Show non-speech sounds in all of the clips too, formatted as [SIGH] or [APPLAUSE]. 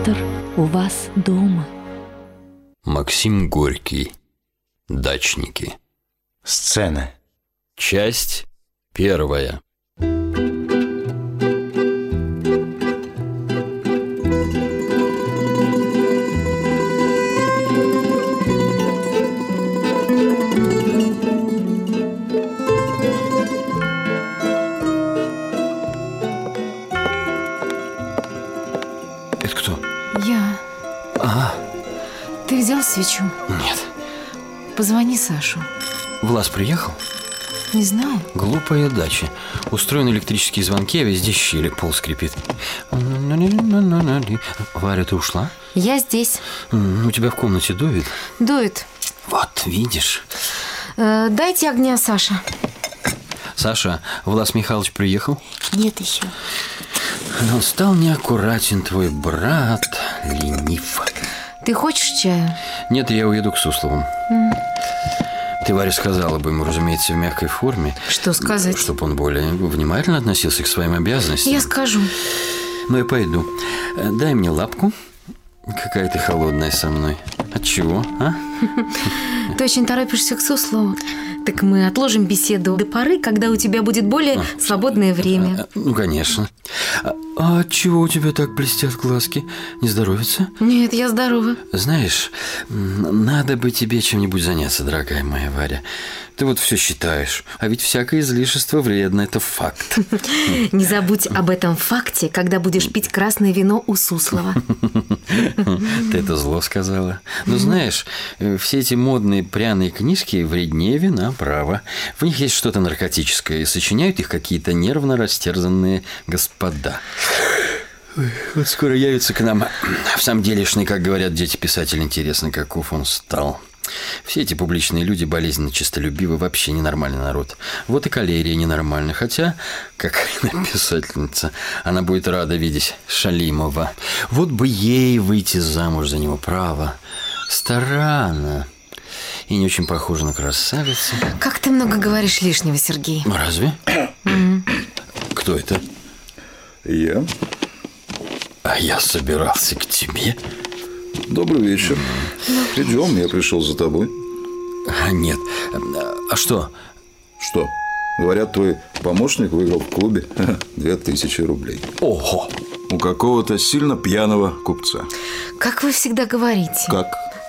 Театр у вас дома. Максим Горький. Дачники. Сцена. Часть первая. Свечу? нет. Позвони Сашу. Влас приехал? Не знаю. Глупая дача. Устроены электрические звонки, а везде щели, пол скрипит. Варя, ты ушла? Я здесь. У тебя в комнате дует? Дует. Вот, видишь. Э, дайте огня, Саша. Саша, Влас Михайлович приехал? Нет еще. Он стал неаккуратен, твой брат, ленив. Ты хочешь чаю? Нет, я уеду к Сусловым. Ты, Варя, сказала бы ему, разумеется, в мягкой форме, Что сказать? чтобы он более внимательно относился к своим обязанностям. Я скажу. Ну, я пойду. Дай мне лапку. Какая ты холодная со мной. От чего, а? [LAUGHS] Ты очень торопишься к Суслову. Так мы отложим беседу до поры, когда у тебя будет более свободное время. Э, Ну, конечно. А, от чего у тебя так блестят глазки? Не здоровится? Нет, я здорова. Знаешь, надо бы тебе чем-нибудь заняться, дорогая моя Варя. Ты вот все считаешь, а ведь всякое излишество вредно, это факт. [LAUGHS] Не забудь об этом факте, когда будешь пить красное вино у Суслова. Ты это зло сказала. Но знаешь, э, все эти модные пряные книжки вреднее вина, право. В них есть что-то наркотическое, и сочиняют их какие-то нервно растерзанные господа. Ой, Вот скоро явится к нам в самом делешный, как говорят дети писатель, интересно, каков он стал. Все эти публичные люди болезненно честолюбивы, вообще ненормальный народ. Вот и калерия ненормальная. Хотя, как писательница, она будет рада видеть Шалимова. Вот бы ей выйти замуж за него, право. Стара она. И не очень похожа на красавицу. Как ты много говоришь лишнего, Сергей. Разве? Кто это? Я. А я собирался к тебе. Добрый вечер. Идем, я пришел за тобой. А, нет. А что? Что? Говорят, твой помощник выиграл в клубе [LAUGHS] две тысячи рублей. Ого! У какого-то сильно пьяного купца. Как вы всегда говорите. Как?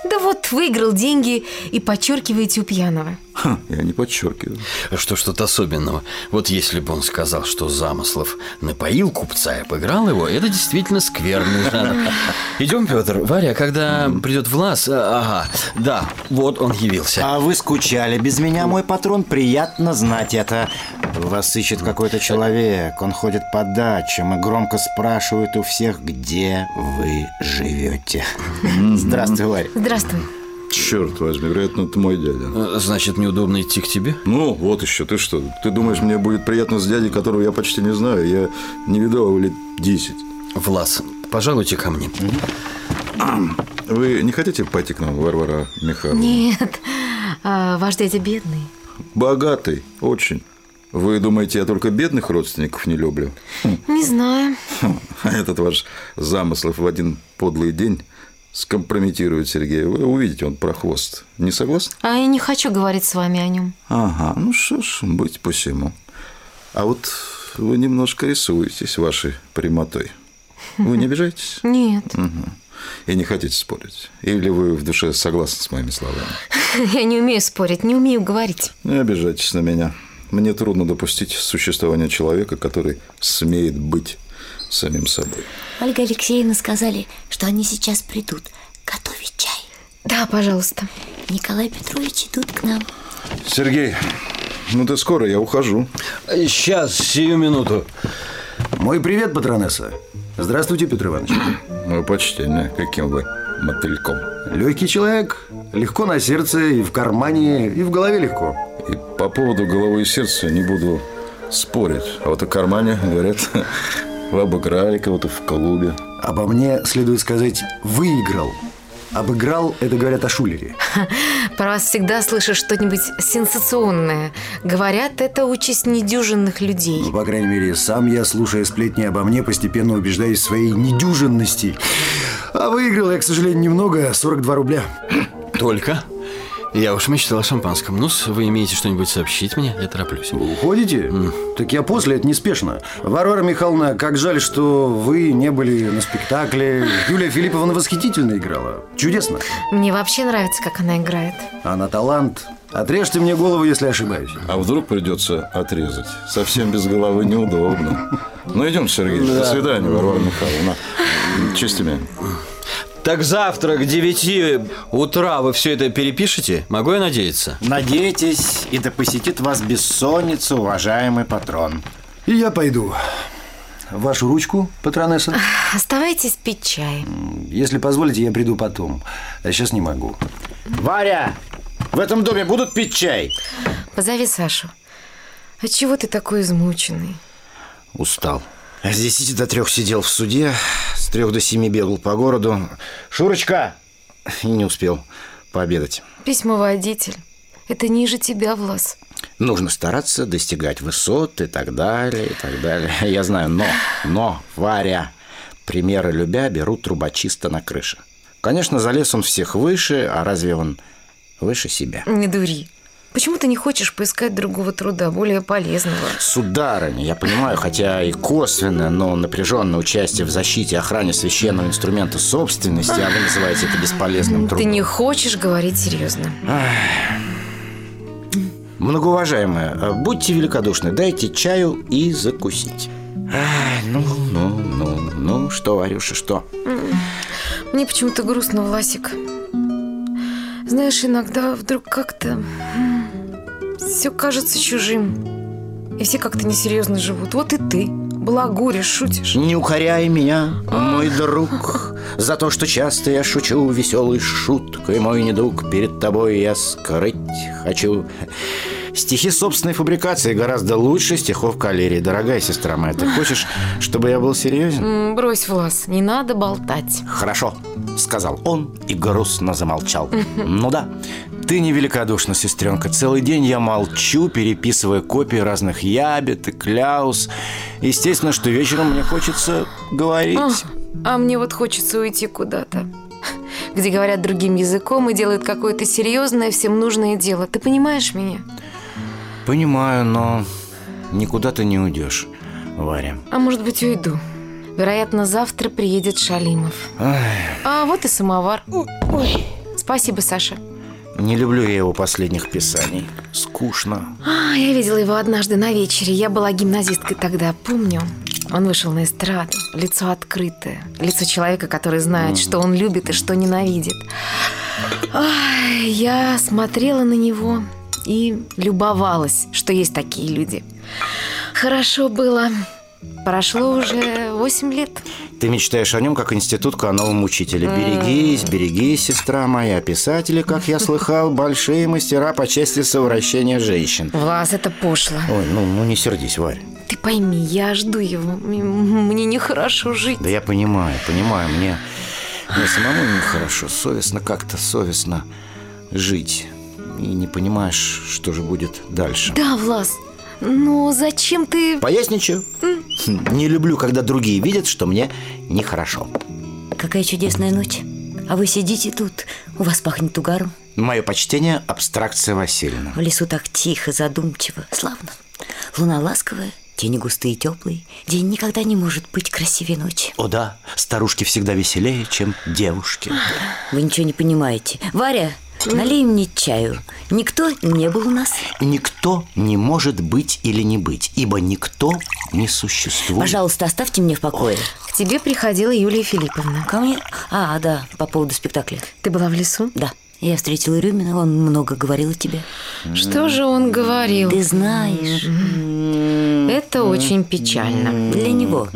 Да вот, выиграл деньги и подчеркиваете у пьяного. Ха, я не подчеркиваю. Что ж тут особенного? Вот если бы он сказал, что Замыслов напоил купца и обыграл его, это действительно скверный жанр. Идем, Петр. Варя, когда придет Влас... а, Ага, да, вот он явился. А вы скучали без меня, мой патрон? Приятно знать это. Вас ищет какой-то человек. Он ходит по дачам и громко спрашивает у всех, где вы живете. Здравствуй, Варя. Здравствуй. Черт возьми, вероятно, это мой дядя. Э, Значит, неудобно идти к тебе? Ну, вот еще, ты что? Ты думаешь, мне будет приятно с дядей, которого я почти не знаю? Я не видал его лет десять. Влас, пожалуйте ко мне. Вы не хотите пойти к нам, Варвара Михайловна? Нет, а, ваш дядя бедный. Богатый, очень. Вы думаете, я только бедных родственников не люблю? Не знаю. А этот ваш замыслов в один подлый день скомпрометирует Сергея. Вы увидите, он прохвост. Не согласны? А я не хочу говорить с вами о нем. Ага, ну что ж, быть посему. А вот вы немножко рисуетесь вашей прямотой. Вы не обижаетесь? [LAUGHS] Нет, И не хотите спорить? Или вы в душе согласны с моими словами? [LAUGHS] я не умею спорить, не умею говорить. Не обижайтесь на меня. Мне трудно допустить существование человека, который смеет быть самим собой. Ольга Алексеевна сказали, что они сейчас придут готовить чай. Да, пожалуйста. Николай Петрович идут к нам. Сергей, ну ты скоро, я ухожу. Сейчас, сию минуту. Мой привет, патронесса. Здравствуйте, Петр Иванович. [CLEARS THROAT] Мое почтение, каким вы мотыльком. Легкий человек, легко на сердце, и в кармане, и в голове легко. И по поводу головы и сердца не буду спорить. А вот о кармане, говорят, [LAUGHS] вы обыграли кого-то в клубе. Обо мне следует сказать «выиграл». Обыграл – это говорят о Шулере. [LAUGHS] Про вас всегда слышишь что-нибудь сенсационное. Говорят, это участь недюжинных людей. Ну, по крайней мере, сам я, слушая сплетни обо мне, постепенно убеждаюсь в своей недюжинности. А выиграл я, к сожалению, немного, 42 рубля. Только? Я уж мечтал о шампанском. ну вы имеете что-нибудь сообщить мне? Я тороплюсь. Уходите? Так я после, это неспешно. Варвара Михайловна, как жаль, что вы не были на спектакле. Юлия Филипповна восхитительно играла. Чудесно. Мне вообще нравится, как она играет. Она талант. Отрежьте мне голову, если ошибаюсь. А вдруг придется отрезать? Совсем без головы неудобно. Ну, идем, Сергей. До свидания, Варвара Михайловна. Честь имею. Так завтра к 9 утра вы все это перепишете? Могу я надеяться? Надейтесь, и да посетит вас бессонница, уважаемый патрон. И я пойду. Вашу ручку, патронесса? Оставайтесь пить чай. Если позволите, я приду потом. А сейчас не могу. Варя, в этом доме будут пить чай? Позови Сашу. А чего ты такой измученный? Устал. С 10 до трех сидел в суде, трех до семи бегал по городу. Шурочка! И не успел пообедать. Письмоводитель. Это ниже тебя, Влас. Нужно стараться достигать высот и так далее, и так далее. [LAUGHS] Я знаю, но, но, Варя, примеры любя берут трубочиста на крыше. Конечно, залез он всех выше, а разве он выше себя? Не дури. Почему ты не хочешь поискать другого труда, более полезного? Сударыня, я понимаю, хотя и косвенно, но напряженное участие в защите и охране священного инструмента собственности, а вы называете это бесполезным трудом. Ты не хочешь говорить серьезно. Многоуважаемая, а будьте великодушны, дайте чаю и закусить. Ай, ну, ну, ну, ну, что, Варюша, что? Мне почему-то грустно, Власик. Знаешь, иногда вдруг как-то все кажется чужим. И все как-то несерьезно живут. Вот и ты. Благуришь, шутишь. Не укоряй меня, мой друг, за то, что часто я шучу веселой шуткой. Мой недуг перед тобой я скрыть хочу. Стихи собственной фабрикации гораздо лучше стихов калерии. Дорогая сестра моя, ты хочешь, [LAUGHS] чтобы я был серьезен? Брось, Влас, не надо болтать. Хорошо, сказал он и грустно замолчал. Ну да, ты невеликодушна, сестренка. Целый день я молчу, переписывая копии разных ябед и кляус. Естественно, что вечером мне хочется говорить. А мне вот хочется уйти куда-то. Где говорят другим языком и делают какое-то серьезное, всем нужное дело. Ты понимаешь меня? Понимаю, но никуда ты не уйдешь, Варя. А может быть, уйду. Вероятно, завтра приедет Шалимов. А вот и самовар. Ой. Спасибо, Саша. Не люблю я его последних писаний. Скучно. А, я видела его однажды на вечере. Я была гимназисткой тогда, помню. Он вышел на эстраду, лицо открытое, лицо человека, который знает, что он любит и что ненавидит. Ай, я смотрела на него и любовалась, что есть такие люди. Хорошо было. Прошло уже восемь лет. Ты мечтаешь о нем как институтка о новом учителе. Берегись, берегись, сестра моя. Писатели, как я слыхал, большие мастера по части совращения женщин. Влас, это пошло. Ой, ну, ну не сердись, Варя. Ты пойми, я жду его. Мне нехорошо жить. Да я понимаю, понимаю, мне, мне самому нехорошо, совестно как-то, совестно жить. И не понимаешь, что же будет дальше. Да, Влас, но зачем ты... Поясничаю. Не люблю, когда другие видят, что мне нехорошо. Какая чудесная ночь. А вы сидите тут, у вас пахнет угаром. Мое почтение, абстракция Васильевна. В лесу так тихо, задумчиво, славно. Луна ласковая, тени густые, теплые. День никогда не может быть красивее ночи. О да, старушки всегда веселее, чем девушки. Вы ничего не понимаете. Варя, налей мне чаю. Никто не был у нас. Никто не может быть или не быть, ибо никто не существует. Пожалуйста, оставьте меня в покое. К тебе приходила Юлия Филипповна. Ко мне? А, да, по поводу спектакля. Ты была в лесу? Да, я встретила Рюмина, он много говорил о тебе. Что же он говорил? Ты знаешь, Это очень печально. для него.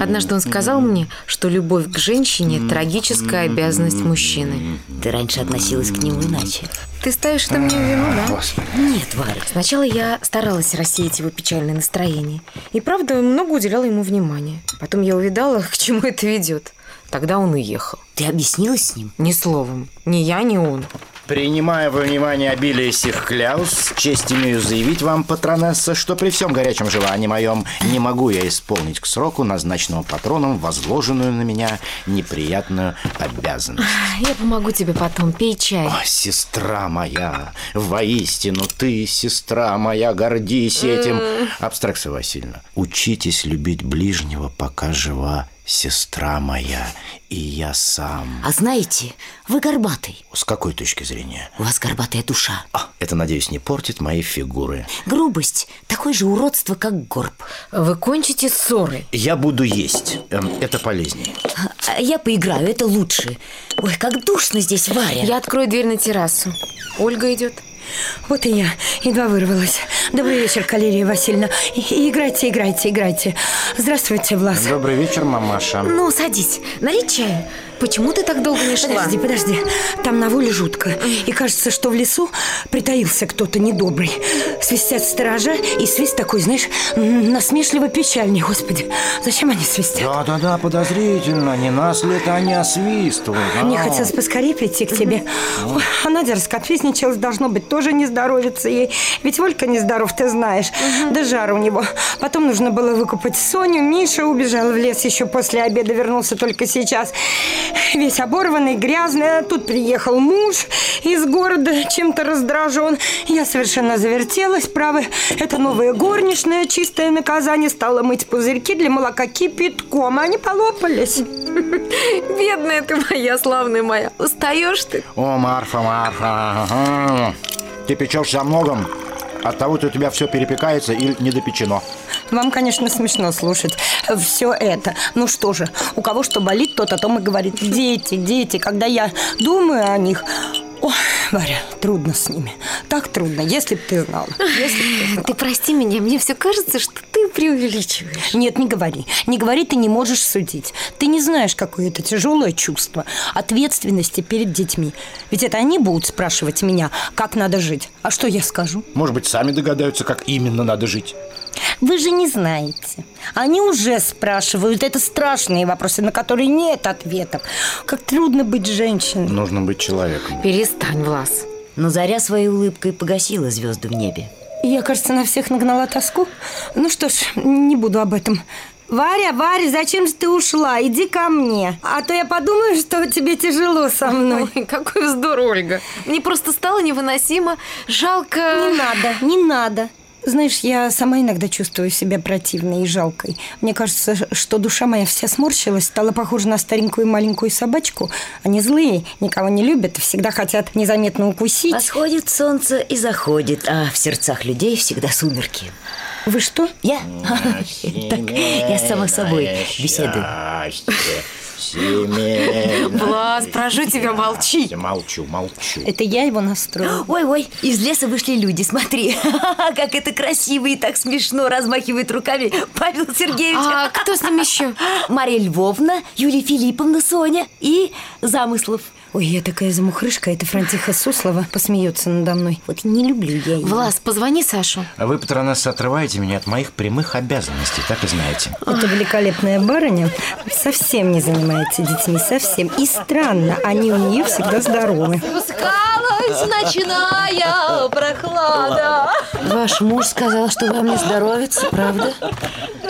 Однажды он сказал мне, что любовь к женщине – трагическая обязанность мужчины. Ты раньше относилась к нему иначе. Ты ставишь на мне вину, да? Нет, Варя, Сначала я старалась рассеять его печальное настроение. И правда, много уделяла ему внимания. Потом я увидала, [LAUGHS] к чему это ведет. Тогда он уехал. ты объяснилась с ним? Ни словом. Ни я, ни он. Принимая во внимание обилие сих кляус, честь имею заявить вам, патронесса, что при всем горячем желании моем не могу я исполнить к сроку, назначенного патроном, возложенную на меня неприятную обязанность. Я помогу тебе потом, пей чай. О, сестра моя, воистину ты, сестра моя, гордись этим. Абстракция Васильевна, учитесь любить ближнего, пока жива сестра моя и я сам. А знаете, вы горбатый. С какой точки зрения? У вас горбатая душа. А, это, надеюсь, не портит моей фигуры. Грубость – такое же уродство, как горб. Вы кончите ссоры. Я буду есть. Эм, это полезнее. А я поиграю, это лучше. Ой, как душно здесь, Варя. Я открою дверь на террасу. Ольга идет. Вот и я едва вырвалась. Добрый вечер, Калерия Васильевна. И- играйте, играйте, играйте. Здравствуйте, Влас. Добрый вечер, мамаша. Ну, садись, налить чаю. Почему ты так долго не шла? Подожди, подожди. Там на воле жутко. И кажется, что в лесу притаился кто-то недобрый. Свистят сторожа, и свист такой, знаешь, насмешливо печальный. Господи, зачем они свистят? Да-да-да, подозрительно. Не нас ли это они освистывают? а? Мне хотелось поскорее прийти к тебе. Ой, а Надя раскопризничалась, должно быть, тоже не здоровится ей. Ведь Волька нездоров, ты знаешь. Да жар у него. Потом нужно было выкупать Соню. Миша убежал в лес еще после обеда, вернулся только сейчас. Весь оборванный, грязный. А тут приехал муж из города, чем-то раздражен. Я совершенно завертелась, право. Это новая горничная, чистое наказание, стала мыть пузырьки для молока кипятком. а Они полопались. [LAUGHS] Бедная ты моя, славная моя. Устаешь ты? О, Марфа, Марфа. Ты печешься о многом. От того у тебя все перепекается или недопечено. Вам, конечно, смешно слушать все это. Ну что же, у кого что болит, тот о том и говорит. Дети, дети, когда я думаю о них... Ой, Варя, трудно с ними. Так трудно, если бы ты знала. Если б ты знала. Ты прости меня, мне все кажется, что ты преувеличиваешь. Нет, не говори. Не говори, ты не можешь судить. Ты не знаешь, какое это тяжелое чувство ответственности перед детьми. Ведь это они будут спрашивать меня, как надо жить. А что я скажу? Может быть, сами догадаются, как именно надо жить. Вы же не знаете. Они уже спрашивают. Это страшные вопросы, на которые нет ответов. Как трудно быть женщиной. Нужно быть человеком. Перестань, Влас. Но Заря своей улыбкой погасила звезды в небе. Я, кажется, на всех нагнала тоску. Ну что ж, не буду об этом. Варя, Варя, зачем же ты ушла? Иди ко мне. А то я подумаю, что тебе тяжело со мной. Ой, какой вздор, Ольга. Мне просто стало невыносимо. Жалко... Не надо, не надо. Знаешь, я сама иногда чувствую себя противной и жалкой. Мне кажется, что душа моя вся сморщилась, стала похожа на старенькую маленькую собачку. Они злые, никого не любят, всегда хотят незаметно укусить. Восходит солнце и заходит, а в сердцах людей всегда сумерки. Вы что? Я? [LAUGHS] Так, я сама собой беседую. Семейное Влас, прошу тебя, молчи. Я молчу, молчу. Это я его настроила. Ой-ой, из леса вышли люди, смотри, [LAUGHS] как это красиво и так смешно размахивает руками Павел Сергеевич. А кто с ним еще? Мария Львовна, Юлия Филипповна, Соня и Замыслов. Ой, я такая замухрышка, это Франтиха Суслова посмеется надо мной. Вот не люблю я его. Влас, позвони Сашу. А вы, патронесса, отрываете меня от моих прямых обязанностей, так и знаете. Эта великолепная барыня совсем не занимается детьми, совсем. И странно, они у нее всегда здоровы. Спускалась ночная прохлада. Ваш муж сказал, что вам не здоровится, правда?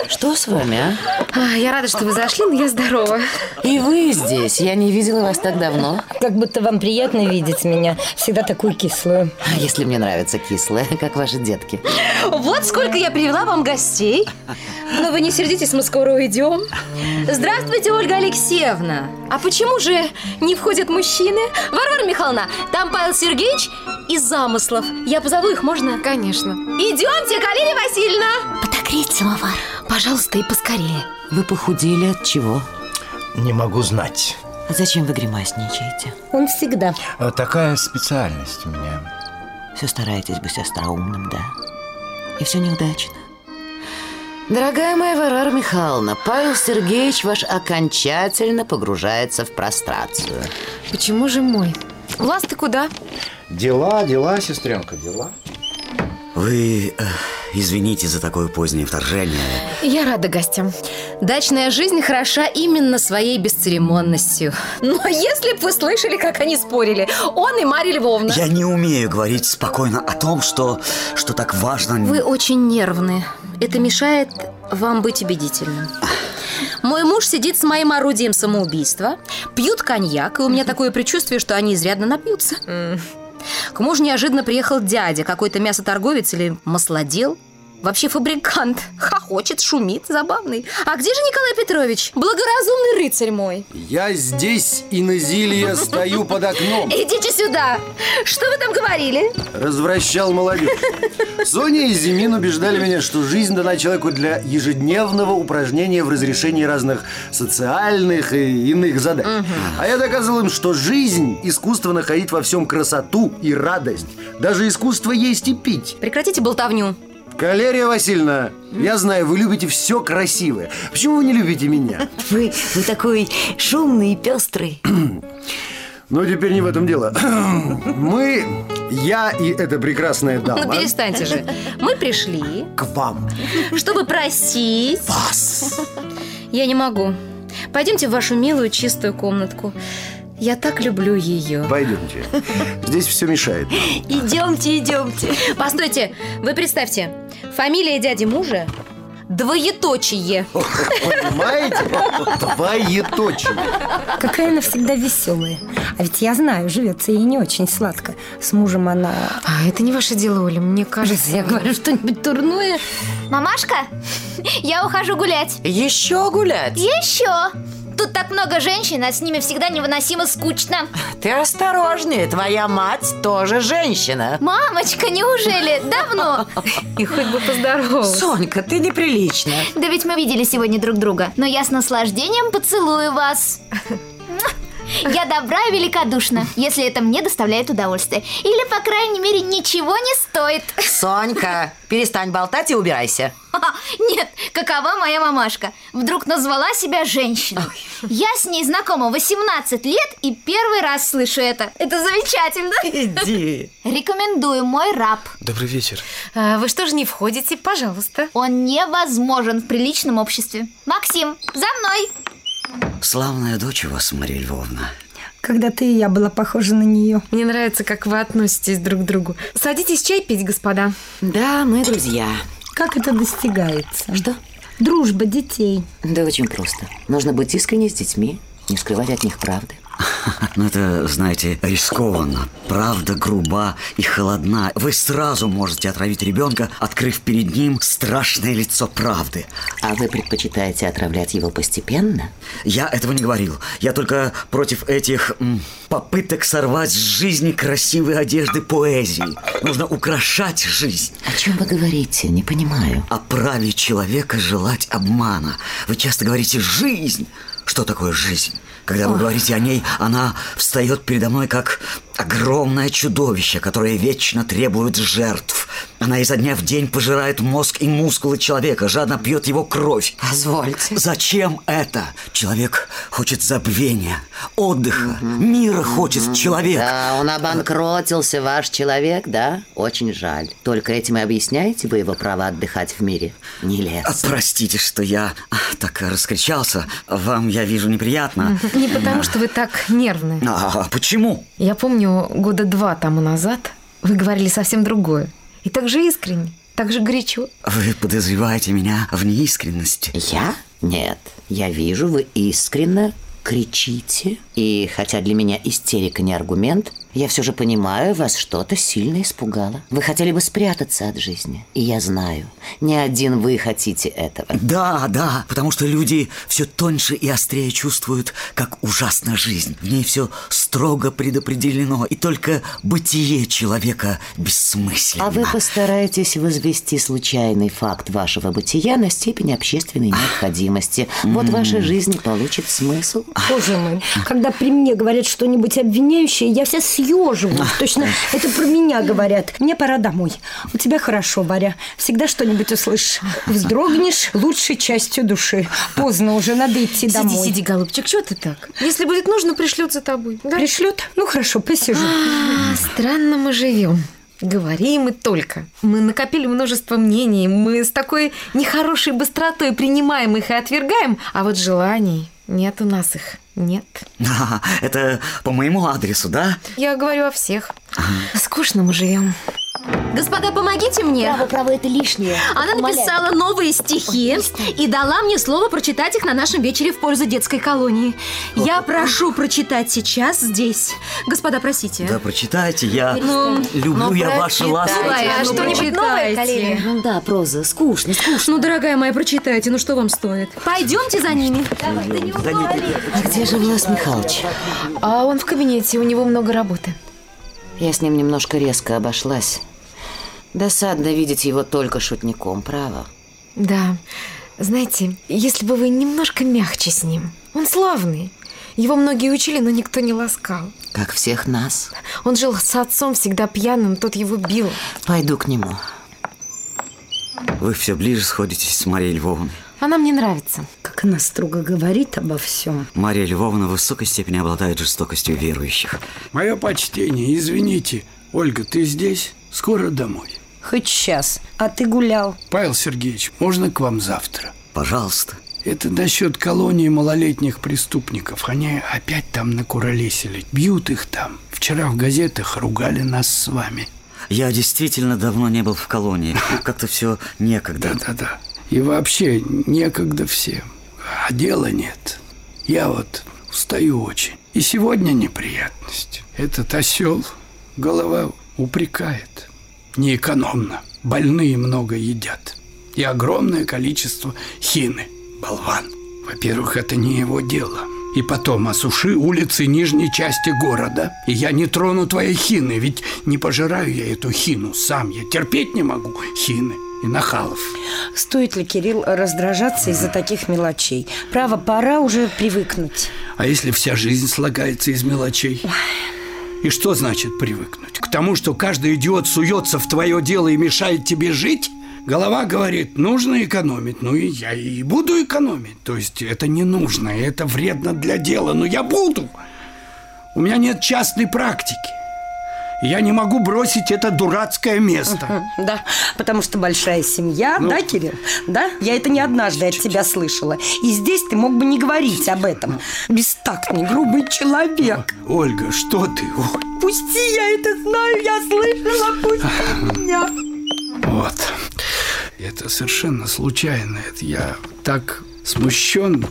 Что с вами, а? А, Я рада, что вы зашли, но я здорова. И вы здесь. Я не видела вас так давно. Как будто вам приятно видеть меня, всегда такую кислую. А если мне нравится кислое, как ваши детки? Вот сколько я привела вам гостей. Но вы не сердитесь, мы скоро уйдем. Здравствуйте, Ольга Алексеевна. А почему же не входят мужчины? Варвара Михайловна, там Павел Сергеевич из замыслов. Я позову их, можно? Конечно. Идемте, Калерия Васильевна. Подогреть самовар. Пожалуйста, и поскорее. Вы похудели от чего? Не могу знать. А зачем вы гримасничаете? Он всегда. А Такая специальность у меня. Все стараетесь быть остроумным, да? И все неудачно. Дорогая моя Варвара Михайловна, Павел Сергеевич ваш окончательно погружается в прострацию. Почему же мой? Влас, ты куда? Дела, дела, сестренка, дела. Вы э, извините за такое позднее вторжение. Я рада гостям. Дачная жизнь хороша именно своей бесцеремонностью. Но если бы вы слышали, как они спорили, он и Марья Львовна. Я не умею говорить спокойно о том, что, что так важно. Вы очень нервны. Это мешает вам быть убедительным. Мой муж сидит с моим орудием самоубийства, пьют коньяк, и у меня такое предчувствие, что они изрядно напьются. К мужу неожиданно приехал дядя, какой-то мясоторговец или маслодел. Вообще фабрикант. Хохочет, шумит, забавный. А где же Николай Петрович? Благоразумный рыцарь мой. Я здесь, Инезилия, стою под окном. Идите сюда. Что вы там говорили? Развращал молодежь. Соня и Зимин убеждали меня, что жизнь дана человеку для ежедневного упражнения в разрешении разных социальных и иных задач. А я доказывал им, что жизнь – искусство находить во всем красоту и радость. Даже искусство есть и пить. Прекратите болтовню. Калерия Васильевна, я знаю, вы любите все красивое. Почему вы не любите меня? [LAUGHS] Вы, вы такой шумный и пестрый. [CLEARS THROAT] Но теперь не в этом дело. [CLEARS THROAT] Мы, я и эта прекрасная дама... Ну перестаньте же. Мы пришли, К вам. чтобы просить... Вас. Я не могу. Пойдемте в вашу милую чистую комнатку. Я так люблю ее. Пойдемте. Здесь все мешает. [LAUGHS] Идемте, идемте. Постойте, вы представьте, фамилия дяди мужа двоеточие. Понимаете? Двоеточие. Какая она всегда веселая. А ведь я знаю, живется ей не очень сладко. С мужем она... А, это не ваше дело, Оля, мне кажется... Я говорю что-нибудь турное. Мамашка, я ухожу гулять. Еще гулять? Еще. Тут так много женщин, а с ними всегда невыносимо скучно. Ты осторожнее, твоя мать тоже женщина. Мамочка, неужели? Давно? И хоть бы поздоровалась. Сонька, ты неприличная. Да ведь мы видели сегодня друг друга. Но я с наслаждением поцелую вас. Я добра и великодушна, если это мне доставляет удовольствие. Или, по крайней мере, ничего не стоит. Сонька, перестань болтать и убирайся. Нет, какова моя мамашка? Вдруг назвала себя женщиной. Я с ней знакома 18 лет и первый раз слышу это. Это замечательно. Иди. Рекомендую мой раб. Добрый вечер. А, вы что же не входите? Пожалуйста. Он невозможен в приличном обществе. Максим, за мной. Славная дочь у вас, Мария Львовна. Когда-то и я была похожа на нее. Мне нравится, как вы относитесь друг к другу. Садитесь чай пить, господа. Да, мы друзья. Как это достигается? Что? Дружба детей. Да очень просто. Нужно быть искренне с детьми, не скрывать от них правды. [LAUGHS] Ну, это, знаете, рискованно. Правда груба и холодна. Вы сразу можете отравить ребенка, открыв перед ним страшное лицо правды. А вы предпочитаете отравлять его постепенно? Я этого не говорил. Я только против этих м, попыток сорвать с жизни красивые одежды поэзии. Нужно украшать жизнь. О чем вы говорите? Не понимаю. О праве человека желать обмана. Вы часто говорите «жизнь». Что такое жизнь? Когда вы говорите о ней, она встает передо мной как огромное чудовище, которое вечно требует жертв. Она изо дня в день пожирает мозг и мускулы человека, жадно пьет его кровь. Позвольте. Зачем это? Человек хочет забвения, отдыха, мира хочет человек. Да, он обанкротился, ваш человек, да? Очень жаль. Только этим и объясняете вы его право отдыхать в мире? Не лез. А, Простите, что я а, так раскричался. Вам, я вижу, неприятно. Не потому, что вы так нервны. А почему? Я помню, года два тому назад вы говорили совсем другое. И так же искренне, так же горячо. Вы подозреваете меня в неискренности? Я? Нет. Я вижу, вы искренне кричите. И хотя для меня истерика не аргумент, я все же понимаю, вас что-то сильно испугало. Вы хотели бы спрятаться от жизни. И я знаю, не один вы хотите этого. Да, да, потому что люди все тоньше и острее чувствуют, как ужасна жизнь. В ней все строго предопределено, и только бытие человека бессмысленно. А вы постараетесь возвести случайный факт вашего бытия на степень общественной необходимости. Вот ваша жизнь получит смысл. Боже мой, когда при мне говорят что-нибудь обвиняющее, я вся съеживаюсь. Точно это про меня говорят. Мне пора домой. У тебя хорошо, Варя. Всегда что-нибудь услышишь. Вздрогнешь лучшей частью души. Поздно уже, надо идти домой. Сиди, сиди, голубчик, что ты так? Если будет нужно, пришлют за тобой. Да? Пришлют? Ну хорошо, посижу. А, странно мы живем. Говорим и только. Мы накопили множество мнений, мы с такой нехорошей быстротой принимаем их и отвергаем, а вот желаний нет у нас их. Нет. [LAUGHS] Это по моему адресу, да? Я говорю о всех. Скучно мы живем. Господа, помогите мне. Право, право, это лишнее. Она написала новые стихи и дала мне слово прочитать их на нашем вечере в пользу детской колонии. Я прошу прочитать сейчас здесь. Господа, просите. Да, прочитайте, я Ну, люблю ну, я ваши ласки. Ой, а Ну, что-нибудь новое, Калерия? Ну да, проза, скучно, скучно. Ну, дорогая моя, прочитайте, ну что вам стоит? Пойдемте за ними. А где же Влас Михайлович? А он в кабинете, у него много работы. Я с ним немножко резко обошлась. Досадно видеть его только шутником, право. Да. Знаете, если бы вы немножко мягче с ним. Он славный. Его многие учили, но никто не ласкал. Как всех нас. Он жил с отцом, всегда пьяным, тот его бил. Пойду к нему. Вы все ближе сходитесь с Марией Львовной. Она мне нравится. Как она строго говорит обо всем. Мария Львовна в высокой степени обладает жестокостью верующих. Мое почтение, извините. Ольга, ты здесь? Скоро домой. Хоть сейчас. А ты гулял. Павел Сергеевич, можно к вам завтра? Пожалуйста. Это насчет колонии малолетних преступников. Они опять там накуролесили. Бьют их там. Вчера в газетах ругали нас с вами. Я действительно давно не был в колонии. [LAUGHS] Как-то все некогда. Да-да-да. И вообще некогда всем. А дела нет. Я вот устаю очень. И сегодня неприятность. Этот осел голова упрекает. Неэкономно. Больные много едят. И огромное количество хины. Болван. Во-первых, это не его дело. И потом осуши улицы нижней части города. И я не трону твоей хины, ведь не пожираю я эту хину сам. Я терпеть не могу хины и нахалов. Стоит ли, Кирилл, раздражаться из-за таких мелочей? Право, пора уже привыкнуть. А если вся жизнь слагается из мелочей? И что значит привыкнуть? К тому, что каждый идиот суется в твое дело и мешает тебе жить? Голова говорит, нужно экономить. Ну и я и буду экономить. То есть это не нужно, это вредно для дела, но я буду. У меня нет частной практики. Я не могу бросить это дурацкое место. Да, потому что большая семья, Ну. да, Кирилл? Да? Я это не однажды от тебя слышала. И здесь ты мог бы не говорить об этом. Бестактный, грубый человек. Ольга, что ты? Ой, Пусти, я это знаю, я слышала, пусти меня. Вот. Это совершенно случайно. Это я так смущен.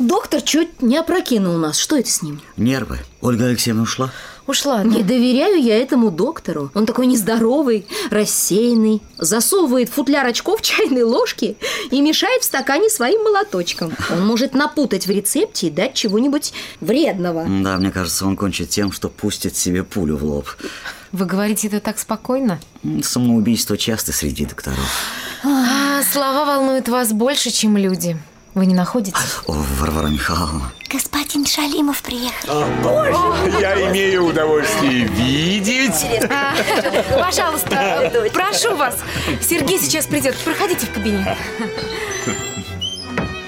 Доктор чуть не опрокинул нас. Что это с ним? Нервы. Ольга Алексеевна ушла? Ушла. Не доверяю я этому доктору. Он такой нездоровый, рассеянный, засовывает в футляр очков [LAUGHS] чайной ложки и мешает в стакане своим молоточком. Он может напутать в рецепте и дать чего-нибудь вредного. Да, мне кажется, он кончит тем, что пустит себе пулю в лоб. Вы говорите это так спокойно? Самоубийство часто среди докторов. А, слова волнуют вас больше, чем люди. Вы не находите? О, Варвара Михайловна. Господин Шалимов приехал. Я имею удовольствие видеть. Пожалуйста, прошу вас. Сергей сейчас придет. Проходите в кабинет.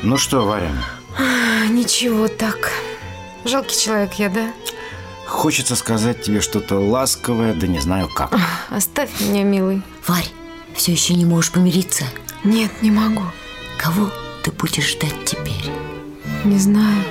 Ну что, Варя, Ничего так. Жалкий человек я, да? хочется сказать тебе что-то ласковое, да не знаю как. Оставь меня, милый. Варь, все еще не можешь помириться? Нет, не могу. Кого ты будешь ждать теперь? Не знаю.